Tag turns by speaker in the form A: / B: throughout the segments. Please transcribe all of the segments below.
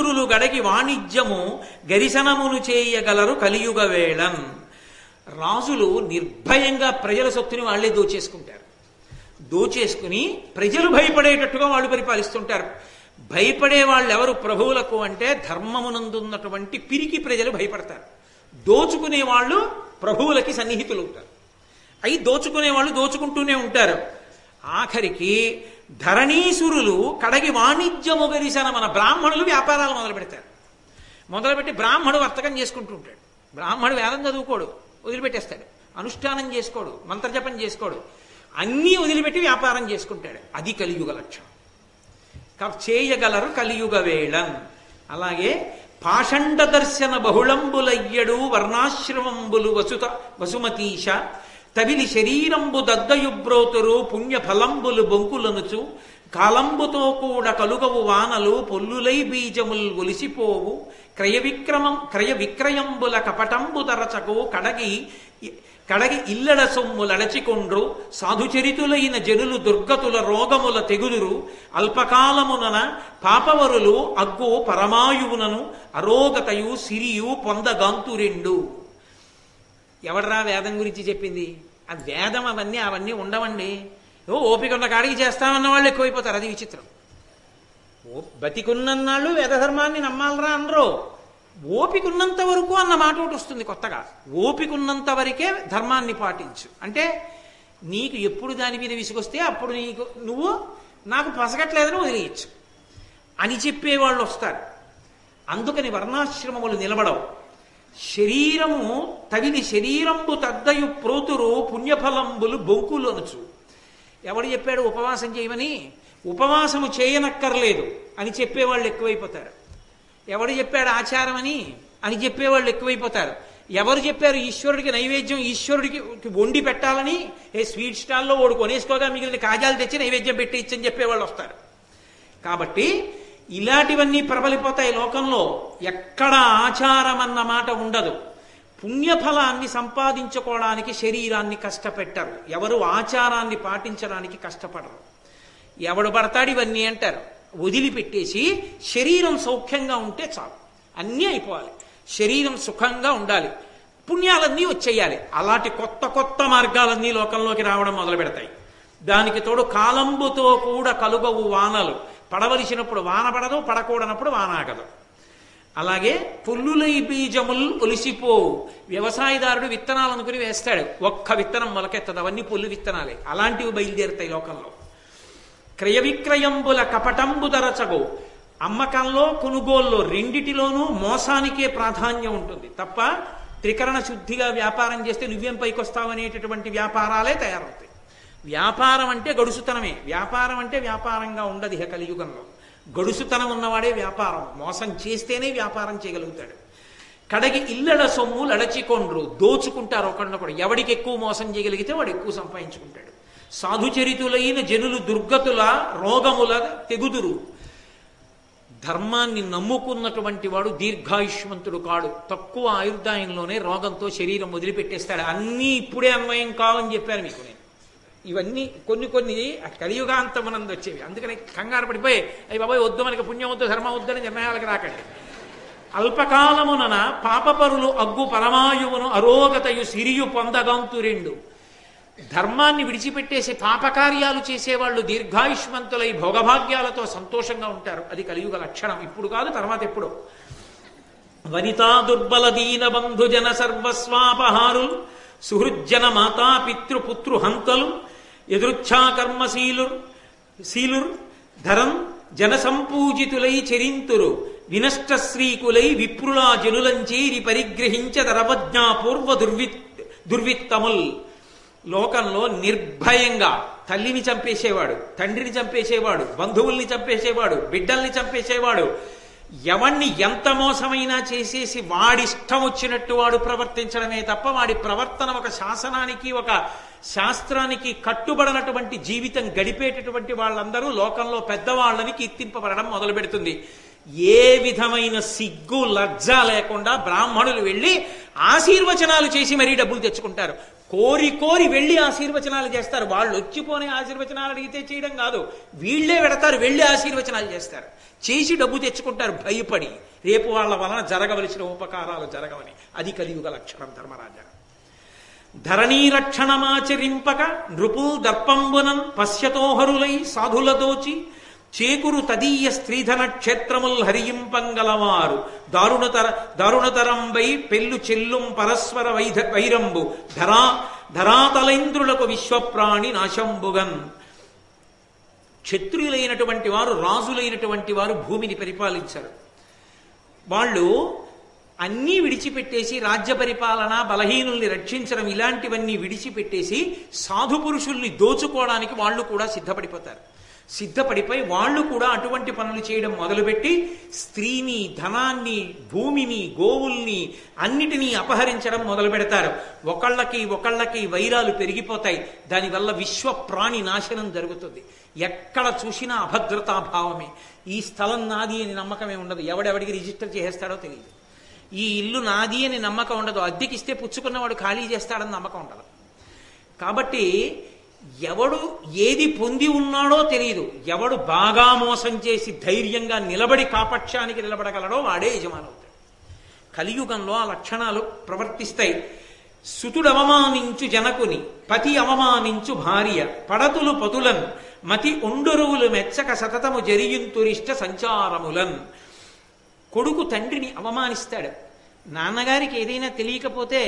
A: ధరణీసురులు గడగి వాణిజ్యము గరిశనమును చేయగలరు కలియుగ వేళం. రాజులు నిర్భయంగా ప్రజల సొత్తుని వాళ్ళే దోచేసుకుంటారు. దోచేసుకుని ప్రజలు భయపడేటట్టుగా వాళ్ళు పరిపాలిస్తుంటారు. భయపడే వాళ్ళు ఎవరు ప్రభువులకు అంటే ధర్మమునందున్నటువంటి పిరికి ప్రజలు భయపడతారు. దోచుకునే వాళ్ళు ప్రభువులకి సన్నిహితులు అవుతారు అయి దోచుకునే వాళ్ళు దోచుకుంటూనే ఉంటారు. ఆఖరికి ధరణీసురులు కడగి వాణిజ్యము గరిసిన మన బ్రాహ్మణులు వ్యాపారాలు మొదలు పెడతారు మొదలుపెట్టి బ్రాహ్మణు వర్తకం చేసుకుంటూ ఉంటాడు. బ్రాహ్మణుడు వేదం చదువుకోడు వదిలిపెట్టేస్తాడు. అనుష్ఠానం చేసుకోడు మంత్రజపం చేసుకోడు. అన్నీ వదిలిపెట్టి వ్యాపారం చేసుకుంటాడు. అది కలియుగ లక్షణం. చేయగలరు కలియుగ వేళన్ అలాగే పాషండ దర్శన బహుళంబులయ్యడు వర్ణాశ్రమంబులు వసుత వసుమతీశ తవిలి శరీరంబు దద్దయుబ్రోతురు పుణ్య ఫలంబులు బొంకులనుచు కాలంబుతో కూడా కలుగవు వానలు పొల్లులై బీజముల్ ఒలిసిపోవు క్రయ విక్రమం క్రయ విక్రయంబుల కపటంబు తరచకు కడగి కడగి ఇల్లడ సొమ్ములడచికొండ్రు సాధుచరితులైన జనులు దుర్గతుల రోగముల తెగుదురు అల్పకాలమునన పాపవరులు అగ్గు పరమాయువునను అరోగతయు సిరియు పొందగాంతురెండు. ఎవడరా వేదం గురించి చెప్పింది? ఆ వేదం అవన్నీ అవన్నీ ఉండవండి. ఓ ఓపిక ఉన్న కాడికి చేస్తామన్న వాళ్ళు ఎక్కువైపోతారు అది విచిత్రం. ఓ బతికున్నన్నాళ్ళు వేదధర్మాన్ని నమ్మాలరా అనరు ఓపికన్నంత వరకు అన్న మాట ఒకటి వస్తుంది కొత్తగా. ఓపికన్నంత వరకే ధర్మాన్ని పాటించు. అంటే నీకు ఎప్పుడు దాని మీద విసుగొస్తే అప్పుడు నీకు నువ్వు నాకు పసగట్లేదని వదిలేయచ్చు. అని చెప్పేవాళ్ళు వస్తారు. అందుకని వర్ణాశ్రమములు నిలబడవు. శరీరము తగిలి శరీరంబు తద్దయు ప్రోతురు పుణ్యఫలంబులు బొంకులనుచు. ఎవడు చెప్పాడు ఉపవాసం చేయమని? ఉపవాసము చేయనక్కర్లేదు అని చెప్పేవాళ్ళు ఎక్కువైపోతారు. ఎవడు చెప్పాడు ఆచారం అని అని చెప్పేవాళ్ళు ఎక్కువైపోతారు. ఎవరు చెప్పారు ఈశ్వరుడికి నైవేద్యం ఈశ్వరుడికి వండి పెట్టాలని? ఏ స్వీట్ స్టాల్లో ఓడు కొనేసుకోగా మిగిలిన కాజాలు తెచ్చి నైవేద్యం పెట్టి ఇచ్చని చెప్పేవాళ్ళు వస్తారు. కాబట్టి ఇలాంటివన్నీ ప్రబలిపోతాయి లోకంలో. ఎక్కడ ఆచారం అన్న మాట ఉండదు. పుణ్యఫలాన్ని సంపాదించుకోవడానికి శరీరాన్ని కష్టపెట్టరు. ఎవరు ఆచారాన్ని పాటించడానికి కష్టపడరు. ఎవడు పడతాడు ఇవన్నీ అంటారు. వదిలిపెట్టేసి శరీరం సౌఖ్యంగా ఉంటే చాలు. అన్నీ అయిపోవాలి. శరీరం సుఖంగా ఉండాలి. పుణ్యాలన్నీ వచ్చేయాలి. అలాంటి కొత్త కొత్త మార్గాలన్నీ లోకంలోకి రావడం మొదలు పెడతాయి దానికి తోడు కాలంబుతో కూడా కలుగవు వానలు. పడవలసినప్పుడు వాన పడదు పడకూడనప్పుడు వాన ఆగదు. అలాగే పుల్లులై బీజములు ఒలిసిపో. వ్యవసాయదారుడు విత్తనాలు అనుకుని వేస్తాడు. ఒక్క విత్తనం మొలకెత్తదు. అవన్నీ పుల్లు విత్తనాలే. అలాంటివి బయలుదేరుతాయి లోకంలో. క్రయ విక్రయంబుల కపటంబు దరచగో. అమ్మకంలో కొనుగోల్లో రెండిటిలోనూ మోసానికే ప్రాధాన్యం ఉంటుంది. తప్ప త్రికరణ శుద్ధిగా వ్యాపారం చేస్తే నువ్వేం పైకొస్తావనేటటువంటి వ్యాపారాలే తయారవుతాయి. వ్యాపారం అంటే గడుసుతనమే. వ్యాపారం అంటే వ్యాపారంగా ఉండదు ఇహ కలియుగంలో. గడుసుతనం ఉన్నవాడే వ్యాపారం. మోసం చేస్తేనే వ్యాపారం చేయగలుగుతాడు. కడగి ఇల్లడ సొమ్ము లడచికొండ్రు. దోచుకుంటారు ఒకళ్ళొకడు ఎవడికి ఎక్కువ మోసం చేయగలిగితే వాడు ఎక్కువ సంపాదించుకుంటాడు. సాధుచరితులైన జనులు దుర్గతుల రోగముల తెగుదురు. ధర్మాన్ని నమ్ముకున్నటువంటి వాడు దీర్ఘాయుష్మంతుడు కాడు. తక్కువ ఆయుర్దాయంలోనే రోగంతో శరీరం వదిలిపెట్టేస్తాడు. అన్నీ ఇప్పుడే అన్వయం కావని చెప్పాను మీకు నేను. ఇవన్నీ కొన్ని కొన్ని కలియుగాంతమునందు వచ్చేవి. అందుకని కంగారు పడిపోయి అవి బాబాయ్ వద్దు మనకి పుణ్యం వద్దు ధర్మం వద్దని నిర్ణయాలకు రాకండి. అల్పకాలమునన పాపపరులు అగ్గు పరమాయువును అరోగతయు సిరియు పొందగంతు రెండు. ధర్మాన్ని విడిచిపెట్టేసి పాపకార్యాలు చేసేవాళ్ళు దీర్ఘాయుష్మంతులై భోగభాగ్యాలతో సంతోషంగా ఉంటారు. అది కలియుగ లక్షణం. ఇప్పుడు కాదు తర్వాత ఎప్పుడు. వనితా దుర్బల దీన బంధుజన సర్వస్వాపహారు సుహృజ్జన మాతా పితృ పుత్రు హంతలు ఎదురుచ్ఛాకర్మశీలుర్ శీలుర్ ధరం జన సంపూజితులై చెరింతురు వినష్ట శ్రీకులై విప్రులా జనులంచేరి పరిగ్రహించ దరవజ్ఞాపూర్వ దుర్విత్ దుర్విత్తముల్. లోకంలో నిర్భయంగా తల్లిని చంపేసేవాడు తండ్రిని చంపేసేవాడు బంధువుల్ని చంపేసేవాడు బిడ్డల్ని చంపేసేవాడు ఎవణ్ణి ఎంత మోసమైనా చేసేసి వాడిష్టం వచ్చినట్టు వాడు ప్రవర్తించడమే తప్ప వాడి ప్రవర్తన ఒక శాసనానికి ఒక శాస్త్రానికి కట్టుబడినటువంటి జీవితం గడిపేటటువంటి వాళ్ళందరూ లోకంలో పెద్దవాళ్ళని కీర్తింపబడడం మొదలు పెడుతుంది ఏ విధమైన సిగ్గు లజ్జ లేకుండా బ్రాహ్మణులు వెళ్ళి ఆశీర్వచనాలు చేసి మరీ డబ్బులు తెచ్చుకుంటారు. కోరి కోరి వెళ్ళి ఆశీర్వచనాలు చేస్తారు. వాళ్ళు వచ్చిపోని ఆశీర్వచనాలు అడిగితే చేయడం కాదు. వీళ్ళే పెడతారు వెళ్ళి ఆశీర్వచనాలు చేస్తారు. చేసి డబ్బు తెచ్చుకుంటారు భయపడి. రేపు వాళ్ళ వలన జరగవలసిన ఉపకారాలు జరగవని. అది కలియుగ లక్షణం ధర్మరాజా. ధరణీ రక్షణమాచరింపక నృపుల్ దర్పంబునం పశ్యతోహరులై సాధులతోచి చేకురు తదీయ స్త్రీధన క్షేత్రముల్ హరియింపంగలవారు దారుణతర దారుణతరంబై పెళ్ళు చెల్లుం పరస్పర వైధ వైరంబు. ధరా ధరాతలైంద్రులకు విశ్వప్రాణి నాశంబుగన్. క్షత్రియులైనటువంటి వారు రాజులైనటువంటి వారు భూమిని పరిపాలించారు. వాళ్ళు అన్నీ విడిచిపెట్టేసి రాజ్య పరిపాలన బలహీనుల్ని రక్షించడం ఇలాంటివన్నీ విడిచిపెట్టేసి సాధు పురుషుల్ని దోచుకోవడానికి వాళ్ళు కూడా సిద్ధపడిపోతారు. సిద్ధపడిపోయి వాళ్ళు కూడా అటువంటి పనులు చేయడం మొదలుపెట్టి స్త్రీని ధనాన్ని భూమిని గోవుల్ని అన్నిటినీ అపహరించడం మొదలు పెడతారు ఒకళ్ళకి ఒకళ్ళకి వైరాలు పెరిగిపోతాయి. దానివల్ల విశ్వ ప్రాణి నాశనం జరుగుతుంది. ఎక్కడ చూసినా అభద్రతాభావమే. ఈ స్థలం నాది అని నమ్మకమే ఉండదు. ఎవడెవడికి రిజిస్టర్ చేసేస్తాడో తెలియదు. ఈ ఇల్లు నాది అని నమ్మకం ఉండదు. అద్దెకిస్తే పుచ్చుకున్నవాడు ఖాళీ చేస్తాడని నమ్మకం ఉండదు. కాబట్టి ఎవడు ఏది పొంది ఉన్నాడో తెలియదు ఎవడు బాగా మోసం చేసి ధైర్యంగా నిలబడి కాపక్షానికి నిలబడగలడో వాడే యజమానవుతాడు. కలియుగంలో ఆ లక్షణాలు ప్రవర్తిస్తాయి. సుతుడు అవమానించు జనకుని పతి అవమానించు భార్య పడతులు పతులన్ మతి ఒండరువులు మెచ్చక సతతము జరియుంతురిష్ట సంచారములన్. కొడుకు తండ్రిని అవమానిస్తాడు. నాన్నగారికి ఏదైనా తెలియకపోతే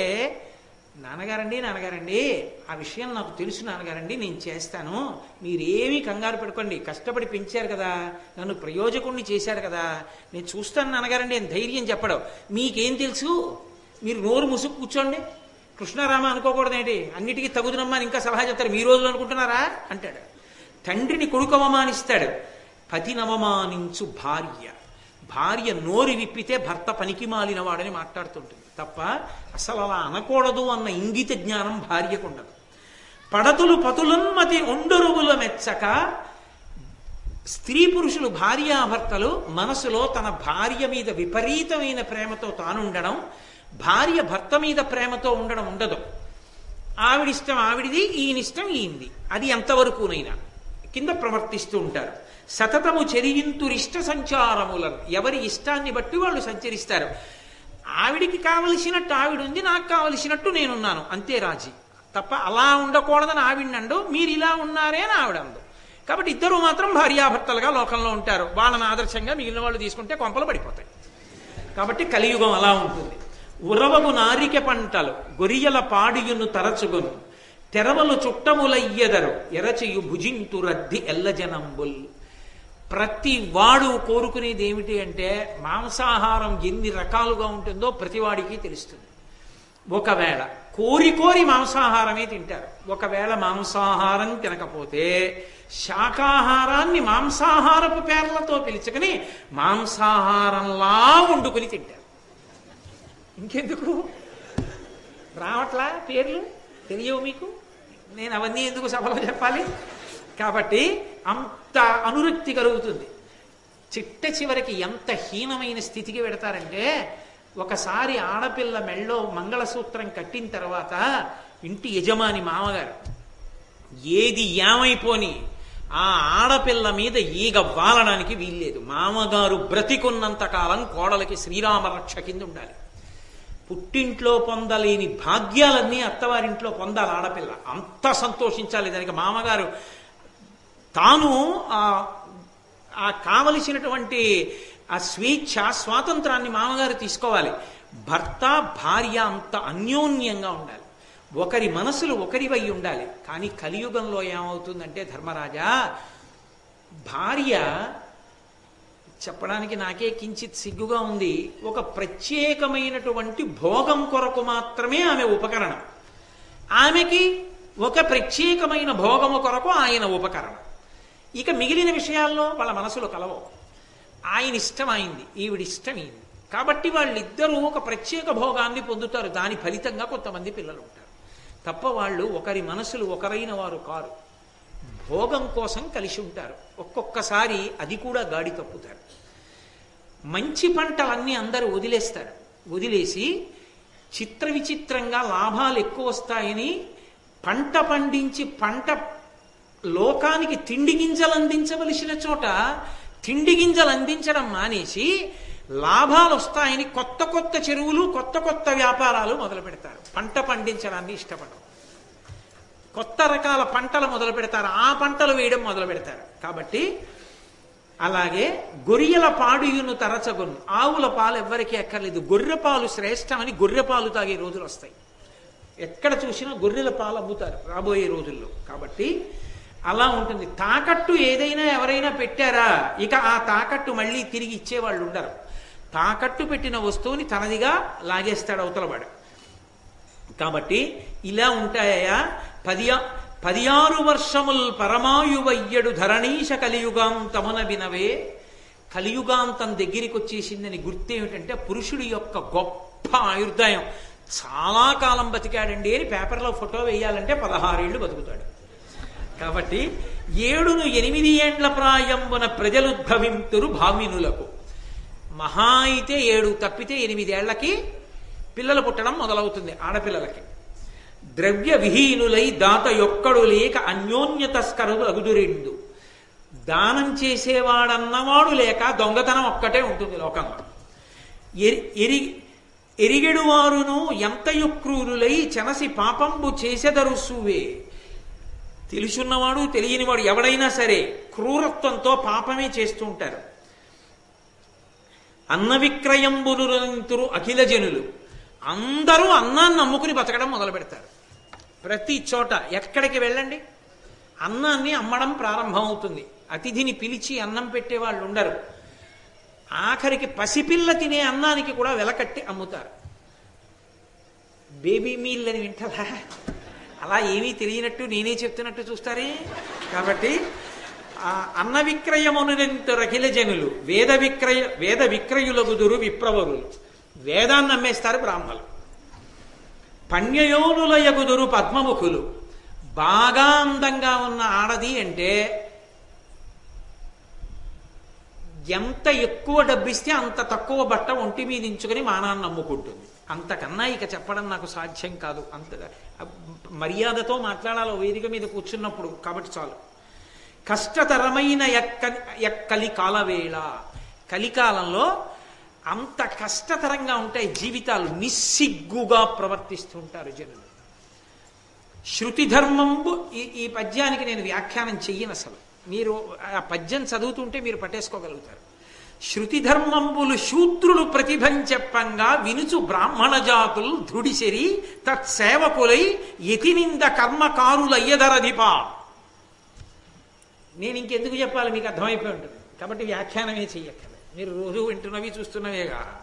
A: నాన్నగారండి నాన్నగారండి ఆ విషయం నాకు తెలుసు నాన్నగారండి నేను చేస్తాను. మీరేమీ కంగారు పెట్టుకోండి కష్టపడి పెంచారు కదా నన్ను ప్రయోజకుణ్ణి చేశారు కదా. నేను చూస్తాను నాన్నగారండి అని ధైర్యం చెప్పడం. మీకేం తెలుసు? మీరు నోరు ముసుగు కూర్చోండి. కృష్ణారామ అనుకోకూడదేంటి? అన్నిటికీ తగుదునమ్మా అని ఇంకా సలహా చెప్తారు. మీ రోజులు అనుకుంటున్నారా? అంటాడు. తండ్రిని కొడుకు అవమానిస్తాడు. పతినవమానించు భార్య. భార్య నోరు విప్పితే భర్త పనికి మాలిన వాడని మాట్లాడుతుంటుంది. తప్ప అసలు అలా అనకూడదు అన్న ఇంగిత జ్ఞానం భార్యకు ఉండదు. పడతులు పతులున్మతి ఒండరువుల మెచ్చక స్త్రీ పురుషులు భార్యాభర్తలు మనసులో తన భార్య మీద విపరీతమైన ప్రేమతో తానుండడం భార్య భర్త మీద ప్రేమతో ఉండడం ఉండదు. ఆవిడిష్టం ఆవిడిది ఈయనిష్టం ఈయనది. అది ఎంతవరకునైనా. కింద ప్రవర్తిస్తూ ఉంటారు. సతతము చెరియింతురిష్ట సంచారములను. ఎవరి ఇష్టాన్ని బట్టి వాళ్ళు సంచరిస్తారు. ఆవిడికి కావలసినట్టు ఆవిడ ఉంది నాకు కావలసినట్టు నేనున్నాను. అంతే రాజీ. తప్ప అలా ఉండకూడదని ఆవిడండు మీరు ఇలా ఉన్నారే అని ఆవిడందు. కాబట్టి ఇద్దరు మాత్రం భార్యాభర్తలుగా లోకంలో ఉంటారు. వాళ్ళని ఆదర్శంగా మిగిలిన వాళ్ళు తీసుకుంటే కొంపలు పడిపోతాయి. కాబట్టి కలియుగం అలా ఉంటుంది. ఉరవము నారిక పంటలు గొరియల పాడియును తరచుగును. తెరవలు చుట్టములయ్యెదరు ఎరచియు భుజింతు రద్ది ఎల్లజనంబుల్. ప్రతి వాడు కోరుకునేది ఏమిటి అంటే మాంసాహారం ఎన్ని రకాలుగా ఉంటుందో ప్రతివాడికి తెలుస్తుంది. ఒకవేళ కోరి కోరి మాంసాహారమే తింటారు. ఒకవేళ మాంసాహారం తినకపోతే శాకాహారాన్ని మాంసాహారపు పేర్లతో పిలుచుకుని మాంసాహారంలా వండుకుని తింటారు. ఇంకెందుకు? రావట్లా పేర్లు? తెలియవు మీకు? నేను అవన్నీ ఎందుకు సభలో చెప్పాలి? కాబట్టి అంత అనురక్తి కలుగుతుంది. చిట్ట చివరికి ఎంత హీనమైన స్థితికి పెడతారంటే ఒకసారి ఆడపిల్ల మెళ్ళో మంగళసూత్రం కట్టిన తర్వాత ఇంటి యజమాని మామగారు ఏది ఏమైపోని ఆ ఆడపిల్ల మీద ఈగ వాలడానికి వీల్లేదు. మామగారు బ్రతికున్నంత కాలం కోడలకి శ్రీరామ రక్ష కింద ఉండాలి. పుట్టింట్లో పొందలేని భాగ్యాలన్నీ అత్తవారింట్లో పొందాలి ఆడపిల్ల. అంత సంతోషించాలి దానికి మామగారు. తాను ఆ కావలసినటువంటి ఆ స్వేచ్ఛ స్వాతంత్రాన్ని మామగారు తీసుకోవాలి. భర్త భార్య అంత అన్యోన్యంగా ఉండాలి. ఒకరి మనసులు ఒకరివై ఉండాలి. కానీ కలియుగంలో ఏమవుతుందంటే ధర్మరాజా భార్య చెప్పడానికి నాకే కించిత్ సిగ్గుగా ఉంది. ఒక ప్రత్యేకమైనటువంటి భోగం కొరకు మాత్రమే ఆమె ఉపకరణం. ఆమెకి ఒక ప్రత్యేకమైన భోగము కొరకు ఆయన ఉపకరణం. ఇక మిగిలిన విషయాల్లో వాళ్ళ మనసులో కలవవు. ఆయన ఇష్టం అయింది ఈవిడిష్టం అయింది కాబట్టి వాళ్ళిద్దరూ ఒక ప్రత్యేక భోగాన్ని పొందుతారు. దాని ఫలితంగా కొంతమంది పిల్లలు ఉంటారు. తప్ప వాళ్ళు ఒకరి మనసులు ఒకరైన వారు కారు. భోగం కోసం కలిసి ఉంటారు. ఒక్కొక్కసారి అది కూడా గాడి తప్పుతారు. మంచి పంటలన్నీ అందరూ వదిలేస్తారు. వదిలేసి చిత్ర విచిత్రంగా లాభాలు ఎక్కువ వస్తాయని పంట పండించి పంట లోకానికి తిండి గింజలు అందించవలసిన చోట తిండి గింజలు అందించడం మానేసి లాభాలు వస్తాయని కొత్త కొత్త చెరువులు కొత్త కొత్త వ్యాపారాలు మొదలు పెడతారు. పంట పండించడాన్ని ఇష్టపడరు. కొత్త రకాల పంటలు మొదలు పెడతారు. ఆ పంటలు వేయడం మొదలు పెడతారు. కాబట్టి అలాగే గొర్రెల పాడుయును తరచగొను. ఆవుల పాలు ఎవ్వరికీ ఎక్కర్లేదు గొర్రె పాలు శ్రేష్టమని గొర్రె పాలు తాగే రోజులు వస్తాయి. ఎక్కడ చూసినా గొర్రెల పాలు అమ్ముతారు రాబోయే రోజుల్లో. కాబట్టి అలా ఉంటుంది. తాకట్టు ఏదైనా ఎవరైనా పెట్టారా? ఇక ఆ తాకట్టు మళ్ళీ తిరిగి ఇచ్చేవాళ్ళు ఉండరు. తాకట్టు పెట్టిన వస్తువుని తనదిగా లాగేస్తాడు అవతలవాడు కాబట్టి ఇలా ఉంటాయా? పది పదియారు వర్షముల్ పరమాయువయ్యడు ధరణీశ కలియుగాంతమున వినవే. కలియుగాంతం దగ్గరికి వచ్చేసిందని గుర్తేమిటంటే పురుషుడి యొక్క గొప్ప ఆయుర్దాయం. చాలా కాలం బతికాడండి అని పేపర్లో ఫోటో వేయాలంటే పదహారేళ్ళు బతుకుతాడు. కాబట్టి ఏడును ఎనిమిది ఏండ్ల ప్రాయంబున ప్రజలుద్భవింతురు భామినులకు. మహా అయితే ఏడు తప్పితే ఎనిమిదేళ్ళకి పిల్లలు పుట్టడం మొదలవుతుంది ఆడపిల్లలకి. ద్రవ్య విహీనులై దాత యొక్కడు లేక అన్యోన్య తస్కరులు అగుదురిండు. దానం చేసేవాడన్నవాడు లేక దొంగతనం ఒక్కటే ఉంటుంది లోకంలో. ఎరి ఎరి ఎరిగెడు వారును ఎంతయు క్రూరులై చెనసి పాపంబు చేసెదరుసువే. తెలుసున్నవాడు తెలియనివాడు ఎవడైనా సరే క్రూరత్వంతో పాపమే చేస్తూ ఉంటారు. అన్న విక్రయంబులు అఖిల జనులు. అందరూ అన్నాన్ని అమ్ముకుని బతకడం మొదలు పెడతారు ప్రతి చోట ఎక్కడికి వెళ్ళండి? అన్నాన్ని అమ్మడం ప్రారంభమవుతుంది. అతిథిని పిలిచి అన్నం పెట్టే వాళ్ళు ఉండరు. ఆఖరికి పసిపిల్ల తినే అన్నానికి కూడా వెలకట్టి అమ్ముతారు. బేబీ మీల్ అని వింటారా అలా ఏమీ తెలియనట్టు నేనే చెప్తున్నట్టు చూస్తారే? కాబట్టి అన్న విక్రయమునంత రకిల జనులు వేద విక్రయ వేద విక్రయులగుదురు విప్రవరులు. వేదాన్ని అమ్మేస్తారు బ్రాహ్మలు. పణ్యయోనుల ఎగుదురు పద్మముఖులు. బాగా అందంగా ఉన్న ఆడది అంటే ఎంత ఎక్కువ డబ్బిస్తే అంత తక్కువ బట్ట ఒంటి మీద ఇంచుకొని మానాన్ని నమ్ముకుంటుంది. అంతకన్నా ఇక చెప్పడం నాకు సాధ్యం కాదు. అంత మర్యాదతో మాట్లాడాలో వేదిక మీద కూర్చున్నప్పుడు. కాబట్టి చాలు. కష్టతరమైన ఎక్క ఎక్కలి కాలవేళ. కలికాలంలో అంత కష్టతరంగా ఉంటాయి జీవితాలు. నిస్సిగ్గుగా ప్రవర్తిస్తుంటారు జనులు. శృతి ధర్మంబు ఈ ఈ పద్యానికి నేను వ్యాఖ్యానం చెయ్యను అసలు. మీరు ఆ పద్యం చదువుతుంటే మీరు పట్టేసుకోగలుగుతారు. శృతి ధర్మంబులు శూద్రులు ప్రతిభంచెప్పంగా వినుచు బ్రాహ్మణ జాతులు ధృడిసిరి తత్సేవకులై యతినింద కర్మకారులయ్యదరధిపా నేను ఇంకెందుకు చెప్పాలి? మీకు అర్థమైపోయి ఉంటుంది. కాబట్టి వ్యాఖ్యానమే చెయ్యక్కర్లేదు మీరు రోజు వింటున్నవి చూస్తున్నవేగా.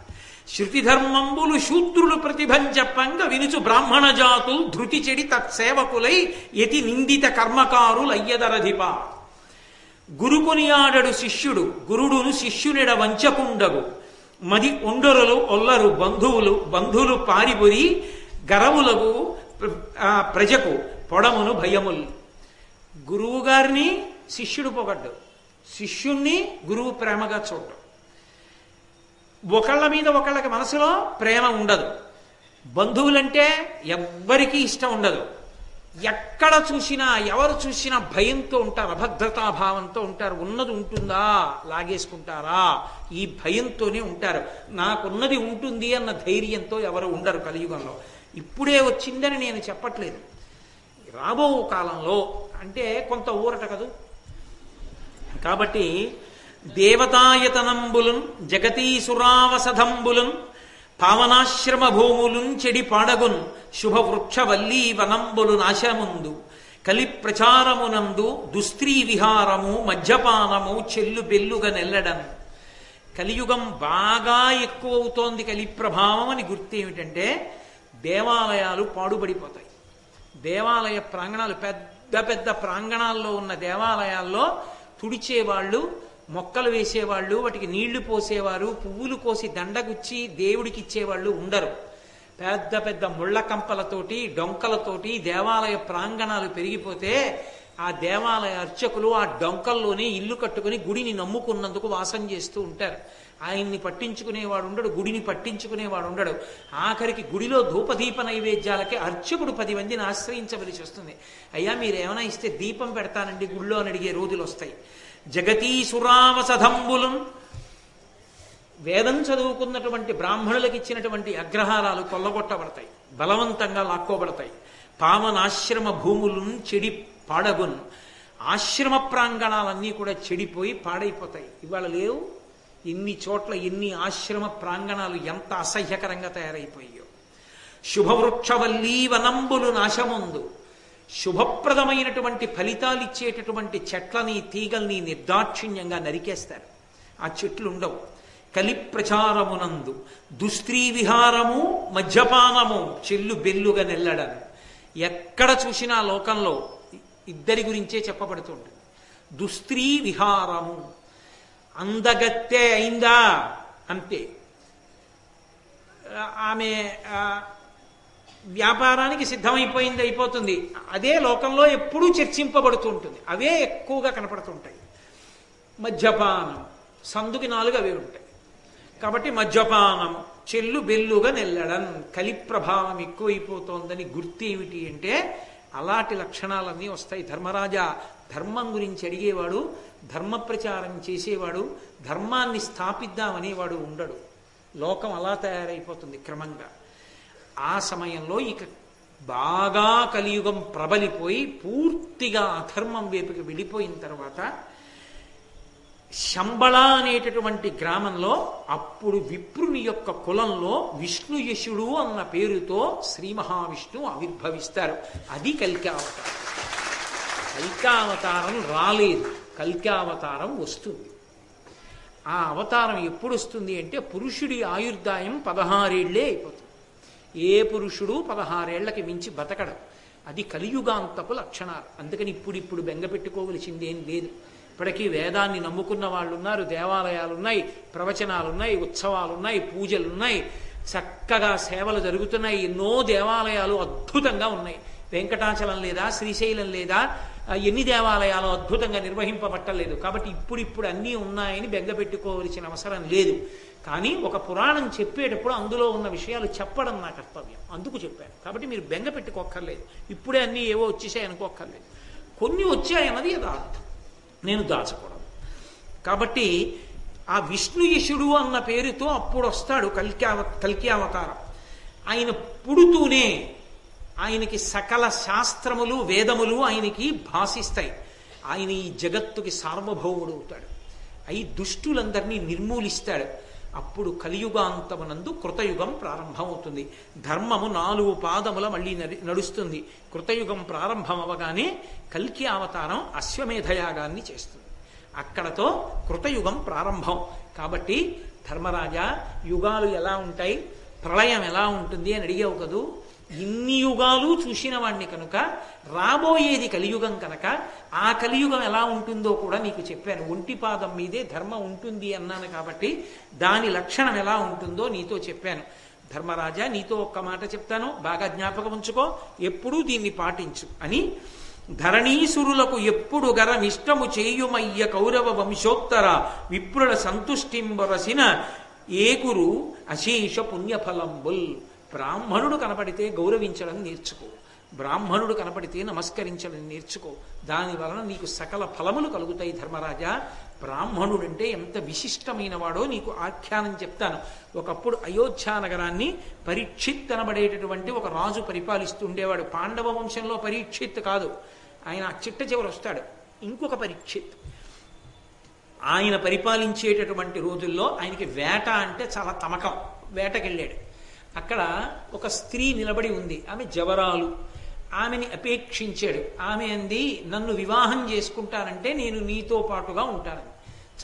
A: శృతి ధర్మంబులు శూద్రులు ప్రతిభంచెప్పంగా వినుచు బ్రాహ్మణ జాతులు ధృతి చెడి తత్సేవకులై యతి నిందిత కర్మకారులయ్యదరధిప గురుకొనియాడడు శిష్యుడు గురుడును శిష్యునిడ వంచకుండగు. మది ఉండరులు ఒల్లరు బంధువులు బంధువులు పారిబురి గరవులకు ప్రజకు పొడమును భయములు. గురువు గారిని శిష్యుడు పొగడ్డు. శిష్యుణ్ణి గురువు ప్రేమగా చూడడం. ఒకళ్ళ మీద ఒకళ్ళకి మనసులో ప్రేమ ఉండదు. బంధువులంటే ఎవ్వరికీ ఇష్టం ఉండదు. ఎక్కడ చూసినా ఎవరు చూసినా భయంతో ఉంటారు అభద్రతాభావంతో ఉంటారు. ఉన్నది ఉంటుందా? లాగేసుకుంటారా? ఈ భయంతోనే ఉంటారు. నాకున్నది ఉంటుంది అన్న ధైర్యంతో ఎవరు ఉండరు కలియుగంలో. ఇప్పుడే వచ్చిందని నేను చెప్పట్లేదు. రాబో కాలంలో అంటే కొంత ఊరట కదూ? కాబట్టి దేవతాయతనంబులున్ జగతీసురావసధంబులున్ పావనాశ్రమ భూములున్ చెడి పాడగున్ శుభవృక్షవల్లీ వనంబులు నాశముందు కలి ప్రచారమునందు దుస్త్రీ విహారము మద్యపానము చెల్లు బెల్లుగా నెల్లడం. కలియుగం బాగా ఎక్కువ అవుతోంది కలి ప్రభావం అని గుర్తు ఏమిటంటే దేవాలయాలు పాడుబడిపోతాయి. దేవాలయ ప్రాంగణాలు పెద్ద పెద్ద ప్రాంగణాల్లో ఉన్న దేవాలయాల్లో తుడిచేవాళ్ళు మొక్కలు వేసేవాళ్ళు వాటికి నీళ్ళు పోసేవారు పువ్వులు కోసి దండగుచ్చి దేవుడికి ఇచ్చేవాళ్ళు ఉండరు. పెద్ద పెద్ద ముళ్ళ కంపలతోటి డొంకలతోటి దేవాలయ ప్రాంగణాలు పెరిగిపోతే ఆ దేవాలయ అర్చకులు ఆ డొంకల్లోనే ఇల్లు కట్టుకుని గుడిని నమ్ముకున్నందుకు వాసం చేస్తూ ఉంటారు. ఆయన్ని పట్టించుకునేవాడు ఉండడు గుడిని పట్టించుకునేవాడు ఉండడు. ఆఖరికి గుడిలో ధూపదీప నైవేద్యాలకి అర్చకుడు పది మందిని ఆశ్రయించవలసి వస్తుంది. అయ్యా మీరు ఏమైనా ఇస్తే దీపం పెడతానండి గుళ్ళో అని అడిగే రోజులు వస్తాయి. జగతీసురావసధంబులం. వేదం చదువుకున్నటువంటి బ్రాహ్మణులకు ఇచ్చినటువంటి అగ్రహారాలు కొల్లగొట్టబడతాయి బలవంతంగా లాక్కోబడతాయి. పావనాశ్రమ భూములను చెడి పాడగున్. ఆశ్రమ ప్రాంగణాలన్నీ కూడా చెడిపోయి పాడైపోతాయి. ఇవాళ లేవు. ఇన్ని చోట్ల ఎన్ని ఆశ్రమ ప్రాంగణాలు ఎంత అసహ్యకరంగా తయారైపోయాయో. శుభవృక్షవల్లీ వనంబులు నాశముందు. శుభప్రదమైనటువంటి ఫలితాలు ఇచ్చేటటువంటి చెట్లని తీగల్ని నిర్దాక్షిణ్యంగా నరికేస్తారు. ఆ చెట్లు ఉండవు కలి ప్రచారమునందు దుస్త్రీ విహారము మద్యపానము చెల్లు బెల్లుగా నెల్లడను ఎక్కడ చూసినా లోకంలో ఇద్దరి గురించే చెప్పబడుతుంది దుస్త్రీ విహారము. అందగత్తే అయిందా? అంతే. ఆమె వ్యాపారానికి సిద్ధమైపోయింది అయిపోతుంది. అదే లోకంలో ఎప్పుడూ చర్చింపబడుతూ ఉంటుంది. అవే ఎక్కువగా కనపడుతుంటాయి. మద్యపానం. సందుకి నాలుగు అవే ఉంటాయి. కాబట్టి మద్యపానం చెల్లు బెల్లుగా నెల్లడం కలి ప్రభావం ఎక్కువైపోతోందని గుర్తు ఏమిటి అంటే అలాంటి లక్షణాలన్నీ వస్తాయి. ధర్మరాజా ధర్మం గురించి అడిగేవాడు ధర్మ ప్రచారం చేసేవాడు ధర్మాన్ని స్థాపిద్దామనేవాడు ఉండడు. లోకం అలా తయారైపోతుంది క్రమంగా. ఆ సమయంలో ఇక బాగా కలియుగం ప్రబలిపోయి పూర్తిగా అధర్మం వైపుకి వెళ్ళిపోయిన తర్వాత శంబళ అనేటటువంటి గ్రామంలో అప్పుడు విప్రుని యొక్క కులంలో విష్ణుయశుడు అన్న పేరుతో శ్రీ మహావిష్ణువు ఆవిర్భవిస్తారు. అది కల్కావతారం. కల్కావతారం రాలేదు. కల్కావతారం వస్తుంది. ఆ అవతారం ఎప్పుడు వస్తుంది అంటే పురుషుడి ఆయుర్దాయం పదహారేళ్ళే అయిపోతుంది. ఏ పురుషుడు పదహారేళ్ళకి మించి బతకడం. అది కలియుగాంతపు లక్షణాలు. అందుకని ఇప్పుడు ఇప్పుడు బెంగ పెట్టుకోవలసింది ఏం లేదు. ఇప్పటికీ వేదాన్ని నమ్ముకున్న వాళ్ళు ఉన్నారు దేవాలయాలు ఉన్నాయి ప్రవచనాలు ఉన్నాయి ఉత్సవాలు ఉన్నాయి చక్కగా సేవలు జరుగుతున్నాయి. ఎన్నో దేవాలయాలు అద్భుతంగా ఉన్నాయి. వెంకటాచలం లేదా శ్రీశైలం లేదా ఎన్ని దేవాలయాలు అద్భుతంగా నిర్వహింపబట్టలేదు. కాబట్టి ఇప్పుడిప్పుడు అన్నీ ఉన్నాయని బెంగ పెట్టుకోవలసిన అవసరం లేదు. కానీ ఒక పురాణం చెప్పేటప్పుడు అందులో ఉన్న విషయాలు చెప్పడం నా కర్తవ్యం. అందుకు చెప్పాను. కాబట్టి మీరు బెంగ పెట్టుకోక్కర్లేదు. ఇప్పుడే అన్నీ ఏవో వచ్చేసాయి అనుకోక్కర్లేదు. కొన్ని వచ్చాయన్నది యథార్థం. నేను దాచకూడదు. కాబట్టి ఆ విష్ణుయశుడు అన్న పేరుతో అప్పుడు వస్తాడు కల్క్యావ కల్కి అవతారం ఆయన పుడుతూనే ఆయనకి సకల శాస్త్రములు వేదములు ఆయనకి భాషిస్తాయి. ఆయన ఈ జగత్తుకి సార్వభౌముడు అవుతాడు. అయి దుష్టులందరినీ నిర్మూలిస్తాడు. అప్పుడు కలియుగాంతమునందు కృతయుగం ప్రారంభమవుతుంది. ధర్మము నాలుగు పాదముల మళ్ళీ నడి- నడుస్తుంది. కృతయుగం ప్రారంభం అవగానే కల్కి అవతారం అశ్వమేధయాగాన్ని చేస్తుంది. అక్కడతో కృతయుగం ప్రారంభం. కాబట్టి ధర్మరాజా యుగాలు ఎలా ఉంటాయి? ప్రళయం ఎలా ఉంటుంది అని అడిగావు కదూ? ఇన్ని యుగాలు చూసిన వాణ్ణి కనుక రాబోయేది కలియుగం కనుక ఆ కలియుగం ఎలా ఉంటుందో కూడా నీకు చెప్పాను. ఒంటి పాదం మీదే ధర్మం ఉంటుంది అన్నాను కాబట్టి దాని లక్షణం ఎలా ఉంటుందో నీతో చెప్పాను. ధర్మరాజా నీతో ఒక్క మాట చెప్తాను. బాగా జ్ఞాపకం ఉంచుకో. ఎప్పుడూ దీన్ని పాటించు అని ధరణీసురులకు ఎప్పుడు గరమిష్టము చేయుమయ్య కౌరవ వంశోత్తర విప్రుల సంతుష్టింబరసిన ఏకురు అశేష పుణ్యఫలంబుల్. బ్రాహ్మణుడు కనపడితే గౌరవించడం నేర్చుకో. బ్రాహ్మణుడు కనపడితే నమస్కరించడం నేర్చుకో. దాని వలన నీకు సకల ఫలములు కలుగుతాయి ధర్మరాజా. బ్రాహ్మణుడంటే ఎంత విశిష్టమైన వాడో నీకు ఆఖ్యానం చెప్తాను. ఒకప్పుడు అయోధ్య నగరాన్ని పరీక్షిత్ అనబడేటటువంటి ఒక రాజు పరిపాలిస్తుండేవాడు పాండవ వంశంలో పరీక్షిత్ కాదు. ఆయన ఆ చిట్ట చివరి వస్తాడు. ఇంకొక పరీక్షిత్. ఆయన పరిపాలించేటటువంటి రోజుల్లో ఆయనకి వేట అంటే చాలా తమకం. వేటకెళ్ళాడు. అక్కడ ఒక స్త్రీ నిలబడి ఉంది. ఆమె జవరాలు. ఆమెని అపేక్షించాడు. ఆమె అంది నన్ను వివాహం చేసుకుంటానంటే నేను నీతో పాటుగా ఉంటానని.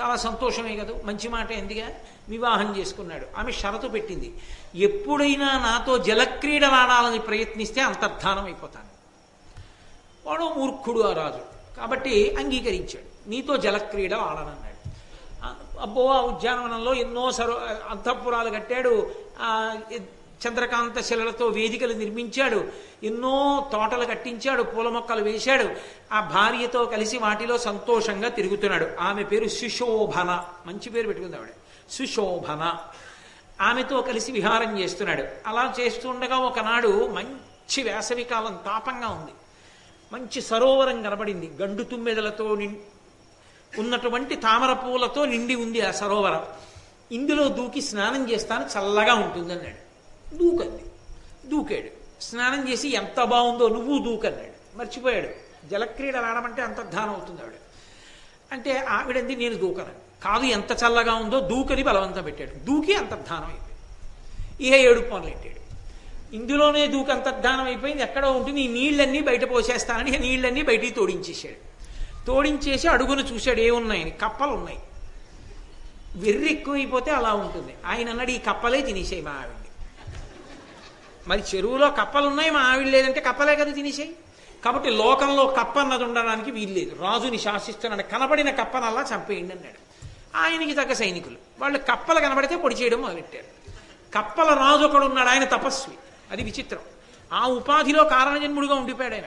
A: చాలా సంతోషమే కదా. మంచి మాట ఎందుగా వివాహం చేసుకున్నాడు. ఆమె షరతు పెట్టింది. ఎప్పుడైనా నాతో జలక్రీడలాడాలని ప్రయత్నిస్తే అంతర్ధానం అయిపోతాను. వాడు మూర్ఖుడు ఆ రాజు. కాబట్టి అంగీకరించాడు. నీతో జలక్రీడ ఆడనన్నాడు అబ్బో ఆ ఉద్యానవనంలో ఎన్నో సరో అంతఃపురాలు కట్టాడు. చంద్రకాంత శిలలతో వేదికలు నిర్మించాడు. ఎన్నో తోటలు కట్టించాడు పూల మొక్కలు వేశాడు. ఆ భార్యతో కలిసి వాటిలో సంతోషంగా తిరుగుతున్నాడు. ఆమె పేరు సుశోభన. మంచి పేరు పెట్టుకుంది ఆవిడ. సుశోభన. ఆమెతో కలిసి విహారం చేస్తున్నాడు. అలా చేస్తుండగా ఒకనాడు మంచి వేసవి కాలం తాపంగా ఉంది. మంచి సరోవరం కనబడింది. గండు తుమ్మెదలతో నిం- ఉన్నటువంటి తామర పూలతో నిండి ఉంది ఆ సరోవరం. ఇందులో దూకి స్నానం చేస్తాను చల్లగా ఉంటుంది అన్నాడు దూకంది. దూకాడు. స్నానం చేసి ఎంత బాగుందో నువ్వు దూకన్నాడు. మర్చిపోయాడు. జలక్రీడలు ఆడమంటే అంతర్ధానం అవుతుంది ఆవిడ. అంటే ఆవిడంది నేను దూకను కాదు ఎంత చల్లగా ఉందో దూకని బలవంతం పెట్టాడు. దూకి అంతర్ధానం అయిపోయింది. ఇహ ఏడు పనులు పెట్టాడు. ఇందులోనే దూకి అంతర్ధానం అయిపోయింది. ఎక్కడో ఉంటుంది. ఈ నీళ్ళన్నీ బయట పోసేస్తానని నీళ్ళన్నీ బయటికి తోడించేశాడు. తోడించేసి అడుగును చూశాడు. ఏమున్నాయని? కప్పలు ఉన్నాయి వెర్రి ఎక్కువైపోతే అలా ఉంటుంది. ఆయన అన్నాడు ఈ కప్పలే తినేసాయి మా ఆవిడ. మరి చెరువులో కప్పలు ఉన్నాయి మా ఆవిడ లేదంటే కప్పలే కదా తినేసాయి. కాబట్టి లోకంలో కప్ప అన్నది ఉండడానికి వీల్లేదు రాజుని శాసిస్తున్నాడు కనబడిన కప్పనల్లా చంపేయండి అన్నాడు. ఆయనకి తగ్గ సైనికులు. వాళ్ళు కప్పలు కనబడితే పొడి చేయడం మొదలెట్టారు. కప్పల రాజు ఒకడు ఉన్నాడు ఆయన తపస్వి. అది విచిత్రం. ఆ ఉపాధిలో కారణజన్ముడిగా ఉండిపోయాడు ఆయన.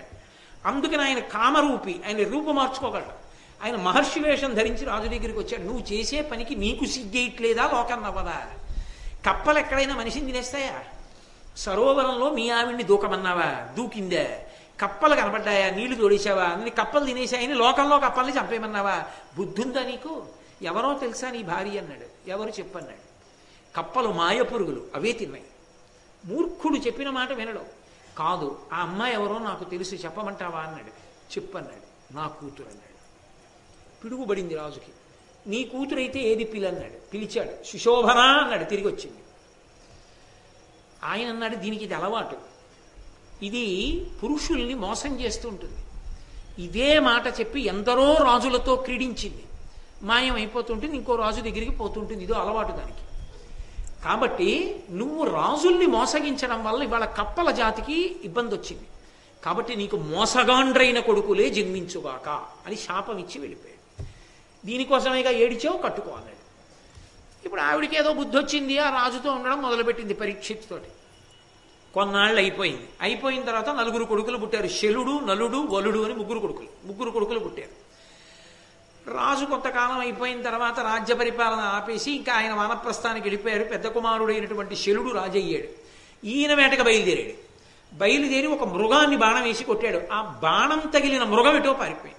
A: అందుకని ఆయన కామరూపి ఆయన రూపు మార్చుకోగలడు. ఆయన మహర్షి వేషం ధరించి రాజు దగ్గరికి వచ్చాడు. నువ్వు చేసే పనికి నీకు సిగ్గేయట్లేదా? లోకం నవ్వదా? కప్పలు ఎక్కడైనా మనిషిని తినేస్తాయా? సరోవరంలో మీ ఆవిడ్ని దూకమన్నావా? దూకిందే? కప్పలు కనబడ్డాయా నీళ్ళు తోడేశావా? అన్ని కప్పలు తినేశాయని లోకంలో కప్పల్ని చంపేయమన్నావా? బుద్ధుందా నీకు? ఎవరో తెలుసా నీ భార్య అన్నాడు. ఎవరు చెప్పన్నాడు? కప్పలు మాయ పురుగులు అవే తిన్నాయి. మూర్ఖుడు చెప్పిన మాట వినడం. కాదు ఆ అమ్మాయి ఎవరో నాకు తెలుసు చెప్పమంటావా అన్నాడు. చెప్పన్నాడు. నా కూతురు అన్నాడు. పిడుగుబడింది రాజుకి. నీ కూతురైతే ఏది పిల్లన్నాడు పిలిచాడు. సుశోభన అన్నాడు తిరిగి వచ్చింది. ఆయన అన్నాడు దీనికి ఇది అలవాటు. ఇది పురుషుల్ని మోసం చేస్తూ ఉంటుంది. ఇదే మాట చెప్పి ఎందరో రాజులతో క్రీడించింది. మాయం అయిపోతుంటుంది ఇంకో రాజు దగ్గరికి పోతుంటుంది. ఇదో అలవాటు దానికి. కాబట్టి నువ్వు రాజుల్ని మోసగించడం వల్ల ఇవాళ కప్పల జాతికి ఇబ్బంది వచ్చింది. కాబట్టి నీకు మోసగాండ్రైన కొడుకులే జన్మించుగాక అని శాపం ఇచ్చి వెళ్ళిపోయాడు. దీనికోసమేగా ఏడిచావు కట్టుకోవాలి. ఇప్పుడు ఆవిడికి ఏదో బుద్ధి వచ్చింది ఆ రాజుతో ఉండడం మొదలుపెట్టింది పరీక్షిత్ కొన్నాళ్ళు అయిపోయింది అయిపోయిన తర్వాత నలుగురు కొడుకులు పుట్టారు. శలుడు నలుడు వలుడు అని ముగ్గురు కొడుకులు. ముగ్గురు కొడుకులు పుట్టారు. రాజు కొంతకాలం అయిపోయిన తర్వాత రాజ్య పరిపాలన ఆపేసి ఇంకా ఆయన వానప్రస్థానికి వెళ్ళిపోయారు. పెద్ద కుమారుడైనటువంటి శలుడు రాజయ్యాడు. ఈయన వేటకు బయలుదేరాడు. బయలుదేరి ఒక మృగాన్ని బాణం వేసి కొట్టాడు. ఆ బాణం తగిలిన మృగం ఎటో పారిపోయింది.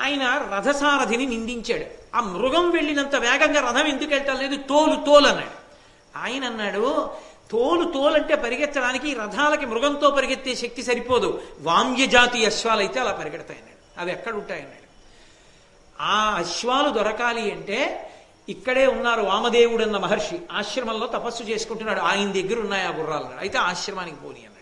A: ఆయన రథసారథిని నిందించాడు. ఆ మృగం వెళ్ళినంత వేగంగా రథం ఎందుకు వెళ్ళటం లేదు తోలు తోలు అన్నాడు. ఆయన అన్నాడు తోలు తోలంటే పరిగెత్తడానికి రథాలకి మృగంతో పరిగెత్తే శక్తి సరిపోదు. వామ్యజాతి అశ్వాలు అయితే అలా పరిగెడతాయన్నాడు అవి ఎక్కడ ఉంటాయన్నాడు ఆ అశ్వాలు దొరకాలి అంటే ఇక్కడే ఉన్నారు వామదేవుడు అన్న మహర్షి. ఆశ్రమంలో తపస్సు చేసుకుంటున్నాడు. ఆయన దగ్గర ఉన్నాయి ఆ గుర్రాలు అయితే ఆశ్రమానికి పోనీ అన్నాడు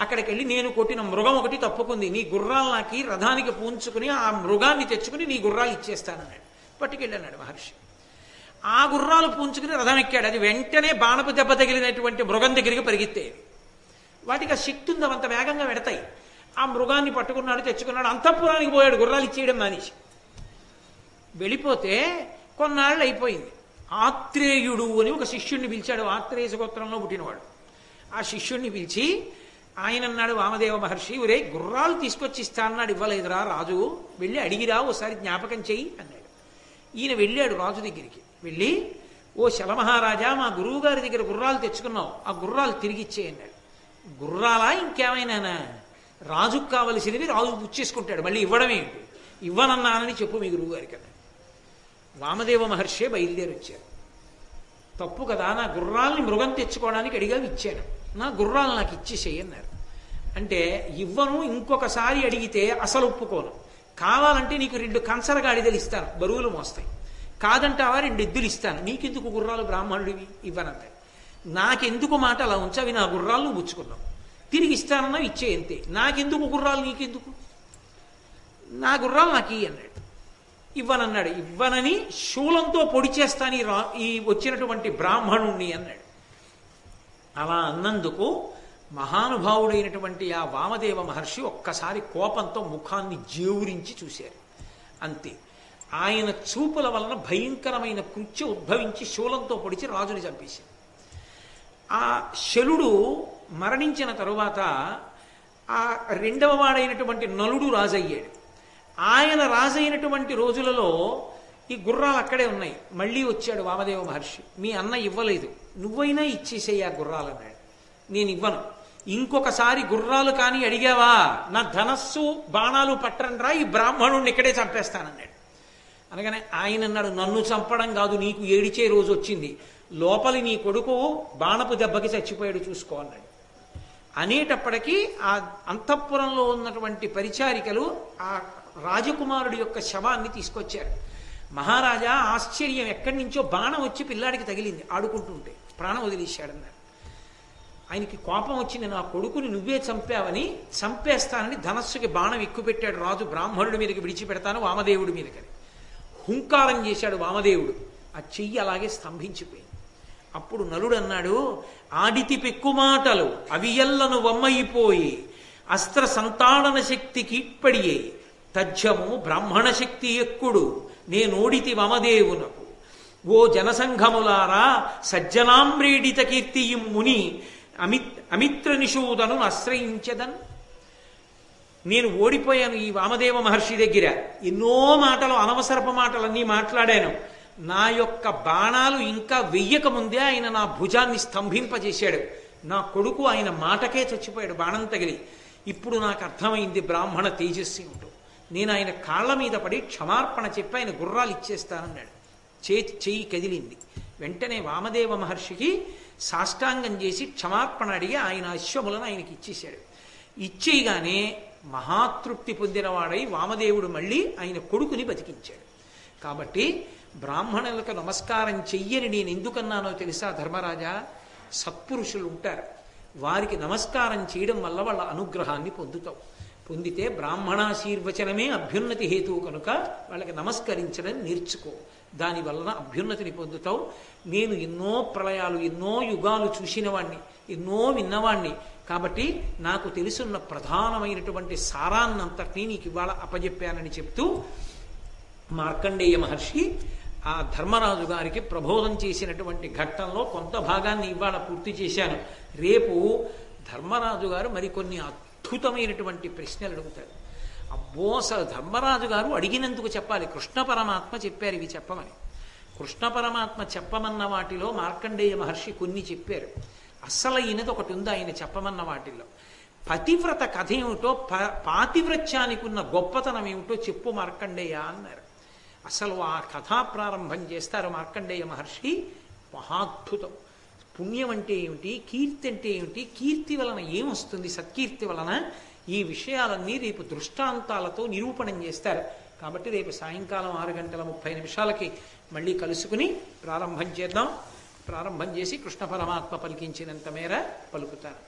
A: అక్కడికి వెళ్ళి నేను కొట్టిన మృగం ఒకటి తప్పుకుంది. నీ గుర్రాలు నాకి రథానికి పూంచుకుని ఆ మృగాన్ని తెచ్చుకుని నీ గుర్రాలు ఇచ్చేస్తానన్నాడు. పట్టుకెళ్ళన్నాడు మహర్షి. ఆ గుర్రాలు పూంచుకుని రథం ఎక్కాడు. అది వెంటనే బాణపు దెబ్బ తగిలినటువంటి మృగం దగ్గరికి పరిగెత్తేది వాటికి ఆ శక్తి ఉంది అంత వేగంగా పెడతాయి ఆ మృగాన్ని పట్టుకున్నాడు తెచ్చుకున్నాడు అంతఃపురానికి పోయాడు గుర్రాలు ఇచ్చేయడం మానేసి. వెళ్ళిపోతే కొన్నాళ్ళు అయిపోయింది. ఆత్రేయుడు అని ఒక శిష్యుణ్ణి పిలిచాడు. ఆత్రేయ గోత్రంలో పుట్టినవాడు. ఆ శిష్యుణ్ణి పిలిచి ఆయన అన్నాడు వామదేవ మహర్షి ఒరే గుర్రాలు తీసుకొచ్చి ఇస్తా అన్నాడు. ఇవ్వలేదురా రాజు వెళ్ళి అడిగిరా ఓసారి జ్ఞాపకం చెయ్యి అన్నాడు. ఈయన వెళ్ళాడు రాజు దగ్గరికి. వెళ్ళి ఓ శలమహారాజా మా గురువు గారి దగ్గర గుర్రాలు తెచ్చుకున్నావు ఆ గుర్రాలు తిరిగి ఇచ్చేయన్నాడు గుర్రాలా ఇంకేమైనానా? రాజుకు కావలసినవి రాజు పుచ్చేసుకుంటాడు మళ్ళీ ఇవ్వడమే ఇవ్వనన్నానని చెప్పు మీ గురువు గారికి అన్నాడు. వామదేవ మహర్షే బయలుదేరి వచ్చారు తప్పు కదా నా గుర్రాల్ని మృగం తెచ్చుకోవడానికి అడిగా ఇచ్చాను. నా గుర్రాలు నాకు ఇచ్చేసేయన్నారు అంటే ఇవ్వను ఇంకొకసారి అడిగితే అసలు ఒప్పుకోను. కావాలంటే నీకు రెండు కంచర గాడిదలు ఇస్తాను బరువులు మోస్తాయి. కాదంటావా రెండు ఎద్దులు ఇస్తాను. నీకెందుకు గుర్రాలు బ్రాహ్మణుడివి ఇవ్వనంటాడు నాకెందుకు మాట అలా ఉంచవి? నా గుర్రాలు నువ్వు పుచ్చుకున్నావు. తిరిగి ఇస్తానన్నా ఇచ్చే అంతే నాకెందుకు గుర్రాలు? నీకెందుకు? నా గుర్రాలు నాకు ఇయ్యి అన్నాడు. ఇవ్వనన్నాడు. ఇవ్వనని శూలంతో పొడి చేస్తాను రా ఈ వచ్చినటువంటి బ్రాహ్మణుణ్ణి అన్నాడు. అలా అన్నందుకు మహానుభావుడైనటువంటి ఆ వామదేవ మహర్షి ఒక్కసారి కోపంతో ముఖాన్ని జేవురించి చూశారు. అంతే. ఆయన చూపుల వలన భయంకరమైన కృత్య ఉద్భవించి శూలంతో పొడిచి రాజుని చంపేశారు. ఆ శలుడు మరణించిన తరువాత ఆ రెండవ వాడైనటువంటి నలుడు రాజయ్యాడు. ఆయన రాజైనటువంటి రోజులలో ఈ గుర్రాలు అక్కడే ఉన్నాయి. మళ్ళీ వచ్చాడు వామదేవ మహర్షి. మీ అన్న ఇవ్వలేదు. నువ్వైనా ఇచ్చేసేయి ఆ గుర్రాలు అన్నాడు నేను ఇవ్వను. ఇంకొకసారి గుర్రాలు కానీ అడిగావా? నా ధనస్సు బాణాలు పట్టండ్రా ఈ బ్రాహ్మణుడిని ఇక్కడే చంపేస్తానన్నాడు. అనగానే ఆయన అన్నాడు నన్ను చంపడం కాదు నీకు ఏడిచే రోజు వచ్చింది. లోపలి నీ కొడుకు బాణపు దెబ్బకి చచ్చిపోయాడు చూసుకో అన్నాడు. అనేటప్పటికీ ఆ అంతఃపురంలో ఉన్నటువంటి పరిచారికలు ఆ రాజకుమారుడి యొక్క శవాన్ని తీసుకొచ్చారు. మహారాజా ఆశ్చర్యం. ఎక్కడి నుంచో బాణం వచ్చి పిల్లాడికి తగిలింది ఆడుకుంటుంటే. ప్రాణం వదిలేశాడన్నారు ఆయనకి కోపం వచ్చింది నా కొడుకుని నువ్వే చంపావని చంపేస్తానని ధనస్సుకి బాణం ఎక్కుపెట్టాడు రాజు. బ్రాహ్మణుడి మీదకి విడిచిపెడతాను వామదేవుడి మీదకని హుంకారం చేశాడు వామదేవుడు. ఆ చెయ్యి అలాగే స్తంభించిపోయింది. అప్పుడు నలుడు అన్నాడు ఆడితి పెక్కుమాటలు అవియల్లను వమ్మయిపోయి అస్త్ర సంతాడన శక్తి కీట్పడియే తజ్జము బ్రాహ్మణ శక్తి ఎక్కుడు నేనోడితి వమదేవునకు. ఓ జనసంఘములారా సజ్జనామ్రేడిత కీర్తియం ముని అమిత్ అమిత్ర నిషూదను ఆశ్రయించదన్. నేను ఓడిపోయాను ఈ వామదేవ మహర్షి దగ్గర. ఎన్నో మాటలు అనవసరపు మాటలన్నీ మాట్లాడాను. నా యొక్క బాణాలు ఇంకా వెయ్యకముందే ఆయన నా భుజాన్ని స్తంభింపజేశాడు. నా కొడుకు ఆయన మాటకే చచ్చిపోయాడు బాణం తగిలి. ఇప్పుడు నాకు అర్థమైంది బ్రాహ్మణ తేజస్వి ఉంటూ నేను ఆయన కాళ్ళ మీద పడి క్షమార్పణ చెప్పి ఆయన గుర్రాలు ఇచ్చేస్తానన్నాడు. చేతి చెయ్యి కదిలింది. వెంటనే వామదేవ మహర్షికి సాష్టాంగం చేసి క్షమాపణ అడిగి ఆయన అశ్వములను ఆయనకి ఇచ్చేశాడు. ఇచ్చేయగానే మహాతృప్తి పొందినవాడై వామదేవుడు మళ్ళీ ఆయన కొడుకుని బతికించాడు. కాబట్టి బ్రాహ్మణులకు నమస్కారం చెయ్యని నేను ఎందుకన్నానో తెలుసా ధర్మరాజా? సత్పురుషులు ఉంటారు. వారికి నమస్కారం చేయడం వల్ల వాళ్ళ అనుగ్రహాన్ని పొందుతావు పొందితే బ్రాహ్మణాశీర్వచనమే అభ్యున్నతి హేతువు కనుక వాళ్ళకి నమస్కరించడం నేర్చుకో. దాని వలన అభ్యున్నతిని పొందుతావు. నేను ఎన్నో ప్రళయాలు ఎన్నో యుగాలు చూసినవాణ్ణి ఎన్నో విన్నవాణ్ణి. కాబట్టి నాకు తెలుసున్న ప్రధానమైనటువంటి సారాన్నంతటినీ నీకు ఇవాళ అప్పజెప్పానని చెప్తూ మార్కండేయ మహర్షి ఆ ధర్మరాజు గారికి ప్రబోధం చేసినటువంటి ఘట్టంలో కొంత భాగాన్ని ఇవాళ పూర్తి చేశాను. రేపు ధర్మరాజు గారు మరికొన్ని అద్భుతమైనటువంటి ప్రశ్నలు అడుగుతారు. అబ్బో అసలు ధర్మరాజు గారు అడిగినందుకు చెప్పాలి. కృష్ణ పరమాత్మ చెప్పారు ఇవి చెప్పమని. కృష్ణ పరమాత్మ చెప్పమన్న వాటిలో మార్కండేయ మహర్షి కొన్ని చెప్పారు. అసలైనది ఒకటి ఉంది ఆయన చెప్పమన్న వాటిల్లో. పతివ్రత కథ ఏమిటో ప పాతివ్రత్యానికి ఉన్న గొప్పతనం ఏమిటో చెప్పు మార్కండేయ అన్నారు. అసలు ఆ కథా ప్రారంభం చేస్తారు మార్కండేయ మహర్షి. మహాద్భుతం. పుణ్యం అంటే ఏమిటి? కీర్తి అంటే ఏమిటి? కీర్తి వలన ఏమొస్తుంది? సత్కీర్తి వలన ఈ విషయాలన్నీ రేపు దృష్టాంతాలతో నిరూపణం చేస్తారు. కాబట్టి రేపు సాయంకాలం ఆరు గంటల ముప్పై నిమిషాలకి మళ్ళీ కలుసుకుని ప్రారంభం చేద్దాం. ప్రారంభం చేసి కృష్ణ పరమాత్మ పలికించినంత మేర పలుకుతారు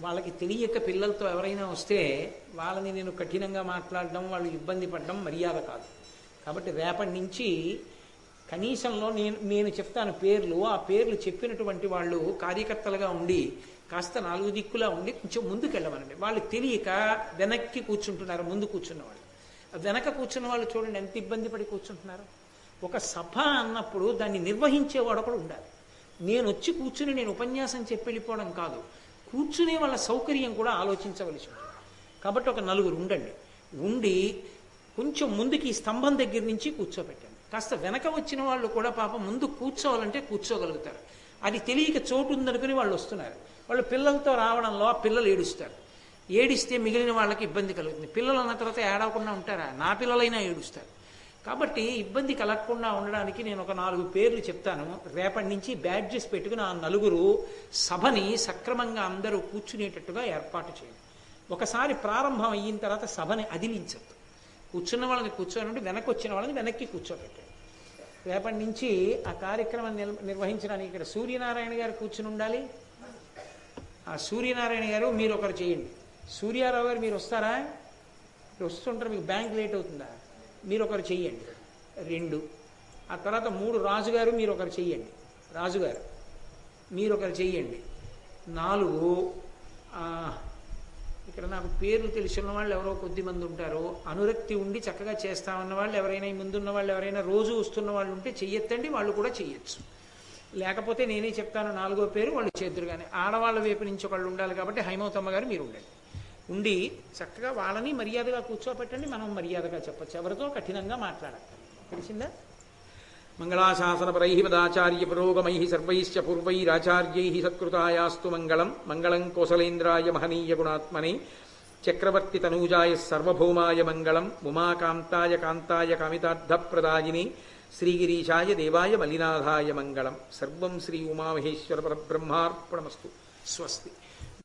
A: వాళ్ళకి తెలియక పిల్లలతో ఎవరైనా వస్తే వాళ్ళని నేను కఠినంగా మాట్లాడడం వాళ్ళు ఇబ్బంది పడడం మర్యాద కాదు. కాబట్టి రేపటి నుంచి కనీసంలో నేను నేను చెప్తాను పేర్లు ఆ పేర్లు చెప్పినటువంటి వాళ్ళు కార్యకర్తలుగా ఉండి కాస్త నాలుగు దిక్కులా ఉండి కొంచెం ముందుకు వెళ్ళమనండి వాళ్ళు తెలియక వెనక్కి కూర్చుంటున్నారు ముందు కూర్చున్న వాళ్ళు వెనక కూర్చున్న వాళ్ళు చూడండి ఎంత ఇబ్బంది పడి కూర్చుంటున్నారు. ఒక సభ అన్నప్పుడు దాన్ని నిర్వహించేవాడు ఒకడు ఉండాలి. నేను వచ్చి కూర్చుని నేను ఉపన్యాసం చెప్పి వెళ్ళిపోవడం కాదు. కూర్చునే వాళ్ళ సౌకర్యం కూడా ఆలోచించవలసి ఉంటుంది. కాబట్టి ఒక నలుగురు ఉండండి. ఉండి కొంచెం ముందుకి స్తంభం దగ్గర నుంచి కూర్చోబెట్టండి కాస్త వెనక వచ్చిన వాళ్ళు కూడా పాపం ముందు కూర్చోవాలంటే కూర్చోగలుగుతారు. అది తెలియక చోటు ఉందనుకుని వాళ్ళు వస్తున్నారు. వాళ్ళు పిల్లలతో రావడంలో పిల్లలు ఏడుస్తారు. ఏడిస్తే మిగిలిన వాళ్ళకి ఇబ్బంది కలుగుతుంది. పిల్లలు అన్న తర్వాత ఏడవకుండా ఉంటారా? నా పిల్లలైనా ఏడుస్తారు. కాబట్టి ఇబ్బంది కలగకుండా ఉండడానికి నేను ఒక నాలుగు పేర్లు చెప్తాను. రేపటి నుంచి బ్యాడ్జెస్ పెట్టుకుని ఆ నలుగురు సభని సక్రమంగా అందరూ కూర్చునేటట్టుగా ఏర్పాటు చేయండి. ఒకసారి ప్రారంభం అయిన తర్వాత సభని అదిలించద్దు. కూర్చున్న వాళ్ళని కూర్చోనంటే వెనక్కి వచ్చిన వాళ్ళని వెనక్కి కూర్చోబెట్టండి. రేపటి నుంచి ఆ కార్యక్రమం నిర్వహించడానికి ఇక్కడ సూర్యనారాయణ గారు కూర్చుని ఉండాలి. ఆ సూర్యనారాయణ గారు మీరు ఒకరు చేయండి. సూర్యారావు గారు మీరు వస్తారా? మీరు వస్తుంటారు మీకు బ్యాంక్ లేట్ అవుతుందా? మీరు ఒకరు చెయ్యండి రెండు. ఆ తర్వాత మూడు రాజుగారు మీరు ఒకరు చెయ్యండి రాజుగారు మీరు ఒకరు చెయ్యండి నాలుగు ఇక్కడ నాకు పేర్లు తెలిసిన వాళ్ళు ఎవరో కొద్ది మంది ఉంటారు అనురక్తి ఉండి చక్కగా చేస్తామన్న వాళ్ళు ఎవరైనా ముందున్న వాళ్ళు ఎవరైనా రోజు వస్తున్న వాళ్ళు ఉంటే చెయ్యొత్తండి వాళ్ళు కూడా చెయ్యొచ్చు. లేకపోతే నేనే చెప్తాను నాలుగో పేరు వాళ్ళు చేద్దరు కానీ ఆడవాళ్ళ వైపు నుంచి ఒకళ్ళు ఉండాలి కాబట్టి హైమవతమ్మ గారు మీరు ఉండండి. ఉండి చక్కగా వాళ్ళని మర్యాదగా కూర్చోపెట్టండి మనం మర్యాదగా చెప్పచ్చు. ఎవరితో కఠినంగా మాట్లాడాలి తెలిసిందా? మంగళాశాసనపరై పదాచార్య పురోగమై సర్వైశ్చ పూర్వైరాచార్యై సత్కృతాయాస్తు మంగళం. మంగళం కోసలేంద్రాయ మహనీయ గుణాత్మనే. చక్రవర్తి తనూజాయ సర్వభౌమాయ మంగళం. ఉమాకాంతాయ కాంతాయ కామితార్థప్రదాయిని. శ్రీగిరీశాయ దేవాయ మలినాథాయ మంగళం. సర్వం శ్రీ ఉమామహేశ్వర పరబ్రహ్మార్పణమస్తు. స్వస్తి.